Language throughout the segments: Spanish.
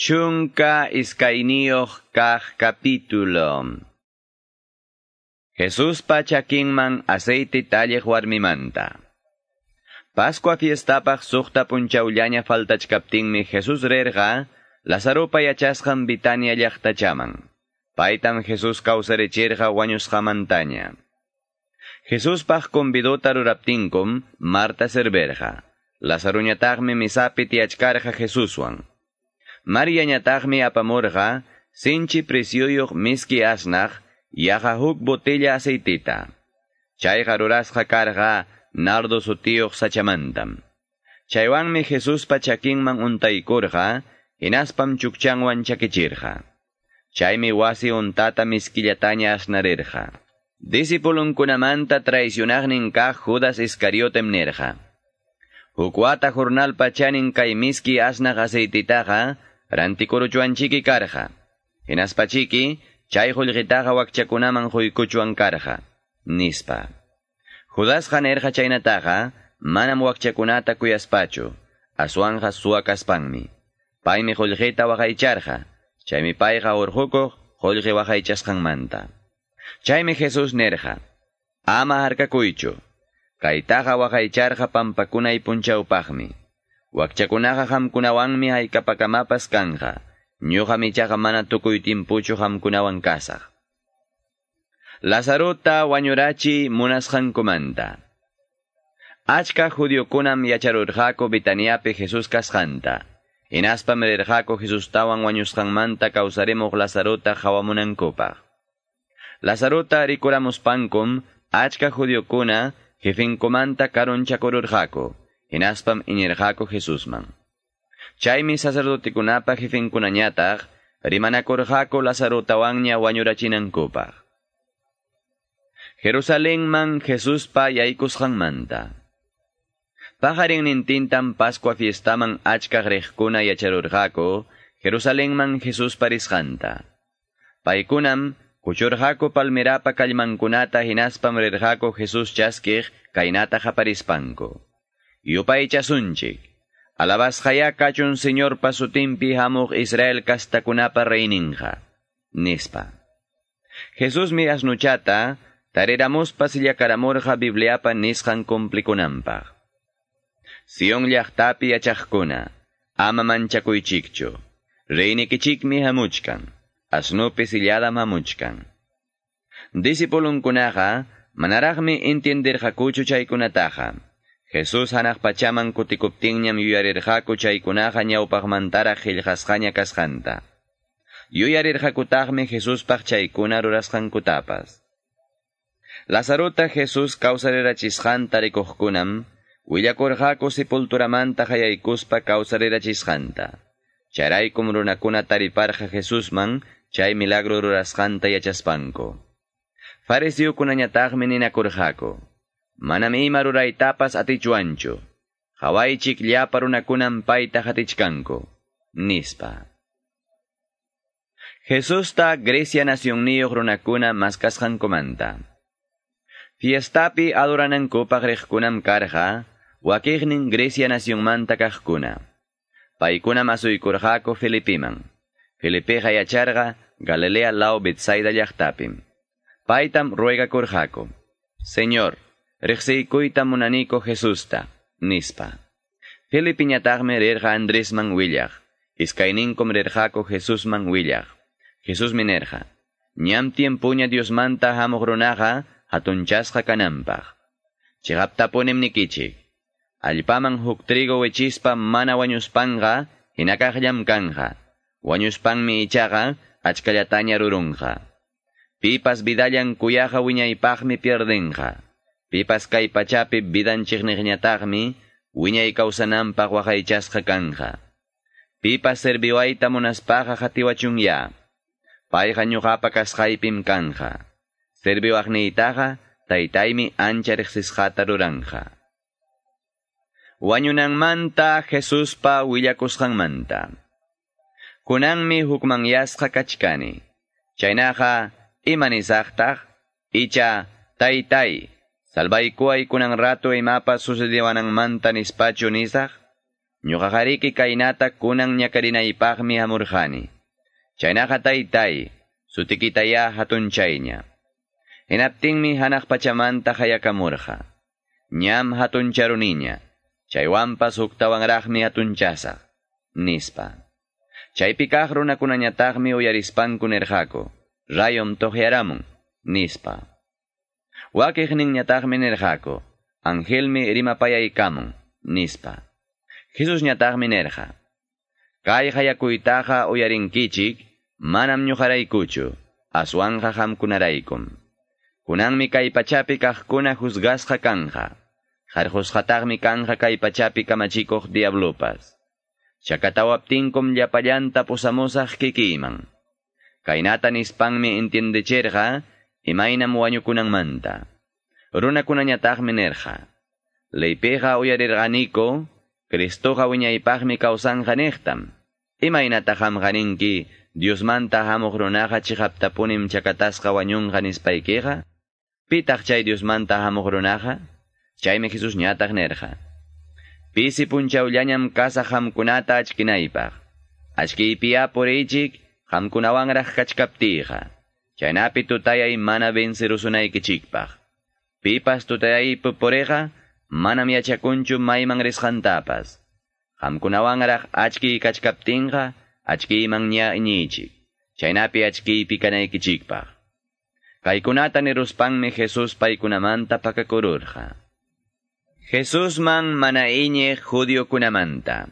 Chunka iskainioh kah capítulo. Jesús pachakinman aceite talej warmimanta. Pascua fiestapaj sukta punchaullaña faltachkaptinmi Jesús rerga, Lazaro payachasqan Bitania llaqtachaman. Paitam Jesús kawsarechirqa wañusqamantaña. Jesús paj convidota ruraptinkum Marta serverja. Lazaruñataqmi misapi tiachkarqa Jesúswan. María ñataqmi apamurqa, sinchi precioyuq miski asnaq, yaqa huk botella aceitita. Chayqa rurasqa karqa nardo sutiyuq sachamantam. Chaywanmi Jesús pachakinman untaykurqa, hinaspam chukchanwan chakichirqa. Chaymi wasi untata miskillataña asnarirqa. Disipulunkunamanta traicionaqnin kaq Judas Iscariotem nerqa. Hukwata jornal pachanin kay miski asnaq aceititaqa, rantikuruchuanchiki karja. Hinaspachiki, chay hullqitaqa wakchakunaman huykuchuan karja. Nispa. Judasqa nerja chaynataqa, manam wakchakunata kuyaspachu, aswanja suakaspanmi. Paymi hullqita waqaycharja, chaymi payqa urhukuq hullqi waqaychasqanmanta. Chaymi Jesus nerja, ama harkakuychu, kaytaqa waqaycharqa pampakunay punchawpaqmi. Wakchakunaqa hamkunawanmi haykapakamapas kanja, ñuqa michaqa mana tukuy timpuchu hamkunawan kasaq. Lazarota wañurachi munasqankumanta. Achka judiokunam yacharurqaku Bitaniapi Jesús kasqanta. Inaspam rirqaku Jesustawan wañusqanmanta kawsarimuq Lazarota hawamunankupaq. Lazarota rikuramuspankum achka judiokuna jefinkumanta karunchakururqaku. Hinaspam inirqaku Jesusman. Chaymi sacerdotikunapa jefinkunañataq, rimanakurqaku Lazarotawanña wañurachinankupaq. Jerusalenman Jesuspa yaykusqanmanta. Pajarin nintintam Pascua fiestaman achkaq riqkuna yacharurqaku, Jerusalenman Jesus parisqanta. Paykunam, kuchurqaku palmirapa kallmankunata hinaspam rirqaku Jesus chaskiq kaynata qaparispanku. Yupaychasunchik. Alabasqaya kachun Señor pasutimpi hamuq Israel kastakunapa reininja. Nispa. Jesús mi asnuchata, tariramuspa sillakaramurqa Bibliapa nisqan kumplikunampaq. Sion llaqtapi yachaqkuna, ama manchakuychikchu. Reinikichikmi hamuchkan, asnupi silladam hamuchkan. Disipulunkunaqa, manaraqmi entenderqakuchu chaykunataqa. Jesús hanaq pachaman kutikuptinñam yuyarirqaku chaykunaqa ñawpaqmantara qillqasqaña kasqanta. Yuyarirqakutaqmi Jesuspaq chaykuna rurasqankutapas. Lazarota Jesús kawsarirachisqanta rikuqkunam, willakurqaku sepulturamanta hayaykuspa kawsarirachisqanta. Charaykum runakuna tariparqa Jesusman, chay milagro rurasqanta yachaspanku. Farisiyukunañataqmi ninakurqaku. Manam ima ruraytapas atichuanchu. Hawaychik llapa runakunan payta hatichkanku. Nispa. Jesusta Grecia nacionniyuq runakuna maskasqankumanta. Fiestapi adoranankupaq riqkunam karqa, wakiqnin Grecia nacionmanta kaqkuna. Paykunam asuykurqaku Filipiman. Filipiqa yacharqa Galilea law Betsaida llaqtapim. Paytam ruegakurqaku. Señor, riqsiykuyta munaniko Jesusta, nispa. Filipiñataqmi rirqa Andresman willaq. Iskayninkum rirqaku Jesusman willaq. Jesús minerja. Ñam tiempuña Diosmanta hamuq runaqa hatunchasqa kanampaq. Chigaptapunim nikichik. Allpaman huk trigo wechispa mana wañuspanqa hinakaqllam kanja. Wañuspanmi ichaqa achkallataña rurunqa. Pipas vidallan kuyaqa wiñaypaqmi pierdenqa. Pipas kay pachapi vidanchikniqñataqmi wiñay kawsanampaq waqaychasqa kanja. Pipas serviwayta munaspaqa hatiwachunya. Payqa ñuqapa kasqaypim kanja. Serviwaqniytaqa taytaymi ancha riqsisqata ruranja. Wañunanmanta Jesuspa willakusqanmanta. Kunanmi hukmanyasqa kachkani. Chaynaqa imanisaqtaq, icha taytay, Salvaikuai kunang rato ay mapasusudiwa ng manta ni spatio nisak, ñuqajariki kainata kunang ñakarinaypaqmi hamurjani. Chaynaqa taytay, sutikitaya hatun chayña. Hinaptinmi hanaq pachamanta hayakamurja. Ñam hatun charuniña, chaywanpas uktawanraqmi hatun chasaq, nispa. Chaypi kaq runakunañataqmi uyarispanku nerjako, rayom toqyaramun, nispa. Wakehning ñatagme nerjako, angelme rimapaya ikamun, nispa. Jesus ñatagme nerja. Kay hayakuytaja oyarinkichik, manam ñujaraykuchu, aswanja hamkunaraykum. Kunanmi kay pachapi kajkuna juzgasja kanja, jarjusjatagmi kanja kay pachapi kamachikoh diablopas. Chakatawaptinkum llapallanta pusamusaj kikiman. Kainata nispangmi entiendecherja, Imaina mwanu kunang manta. Runa kunanya imainamuañukunanmanta runakunañataqmi nirqa laypiqa uyarirqaniku Cristoqa wiñaypaqmi kawsanqa niqtam imaynataq hamqaninki Diosmanta hamuq runaqa chihaptapunim chakatasqa wañunqa nispaykiqa pitaq chay Diosmanta hamuq runaqa chaymi Jesús ñataq nirqa pisi punchawllañam kasaq hamkunata achkinaypaq achkiypi apuriychik hamkunawanraq kachkaptiyqa Chaynapi tutayay mana vencerusunaykichikpaq. Pipas tutayaypi puriqa, manam yachakunchu mayman risqantapas. Hamkunawanraq achki kachkaptinqa, achkiyman ña iñichik. Chaynapi achkiypi kanaykichikpaq. Kaykunata niruspanmi Jesus paykunamanta pakakururqa. Jesus man mana iñe judio kunamanta.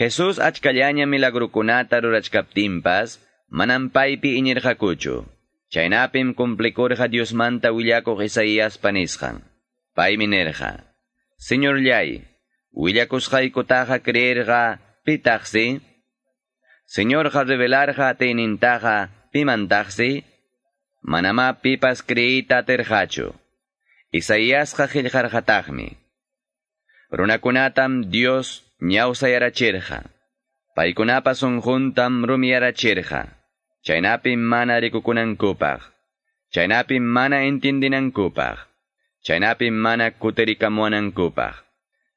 Jesus achkallaña milagrukunata rurachkaptinpas, manam paypi iñirqakuchu. Chaynapim kumplikurqa Diosmanta willakuq Isaías panisqan. Paymi nerqa. Señor llay, willakusqaykutaqa creerqa pitaqsi? Señorqa revelarqa teynintaqa pimantaqsi? Manama pipas creita terhacho. Isaíasqa qillqarqataqmi. Runakunatam Dios ñawsayarachirqa. Paykunapas unjuntam rumiyarachirqa. Chaynapi mana rikukunankupaj. Chaynapi mana entindinankupaj. Chaynapi mana kuterikamuanankupaj.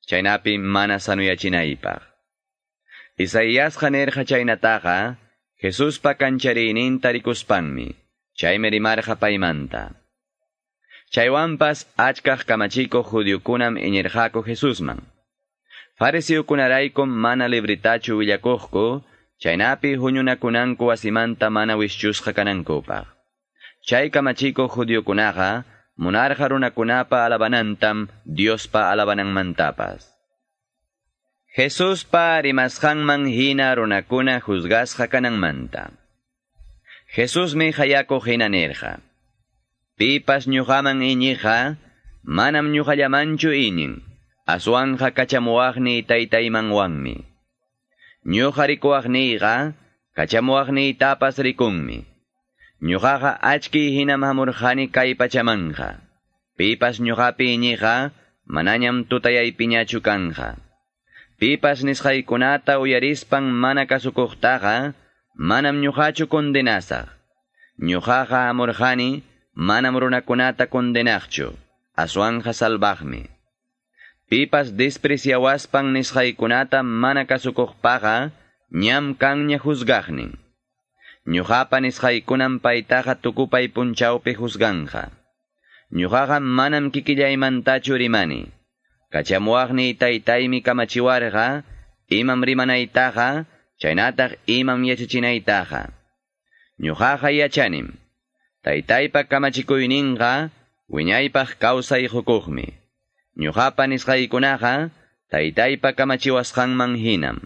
Chaynapi mana sanuyachinaipaj. Isaías janerja chaynataqa, Jesuspa kancharininta rikuspanmi, chaymi rimarja paymanta. Chaywanpas achkaj kamachiko judiokunam iñerjako Jesusman. Fariseukunaraykum mana libritachu willakujku, chaynapi huñunakunanku wasimanta mana wischusqa kanankupaq. Chay kamachiko judiokunaqa, munarqa runakunapa alabanantam Diospa alabananmantapas. Jesuspa rimasqanman hina runakuna juzgasqa kananmanta. Jesusmi hayako hina nirqa. Pipas ñuqaman iñiqa, manam ñuqallamanchu iñin, aswanja kachamuaqni taytaymanwanmi. Ñuqa rikuaqniyqa, kachamuaqniytapas rikunmi. Achki hinam hamurqani kay pachamanja. Pipas ñuqapi iñiqa, manañam tutayaypiñachu kanja. Pipas nisqaykunata uyarispan mana kasukuqtaqa, manam ñuqachu kondenasaq. Ñuqaqa hamurqani, manam runakunata kondenaqchu, aswanja salvaqmi. Pipas despreciawaspan nisqaykunata mana kasukuqpaqa, ñam kanña juzgaqnin. Ñuqapa nisqaykunan paytaqa tukupay punchawpi juzganja. Ñuqaqa manam kikillaymantachu rimani. Kachamuaqni taytaymi kamachiwarqa, imam rimanaytaqa, chaynataq imam yachachinaytaqa. Ñuqaqa yachanim. Taytaypa kamachikuyninqa, wiñaypaq kawsay hukuqmi. Ñuqapa nisqaykunaqa, taytaypa kamachiwasqanman hinam.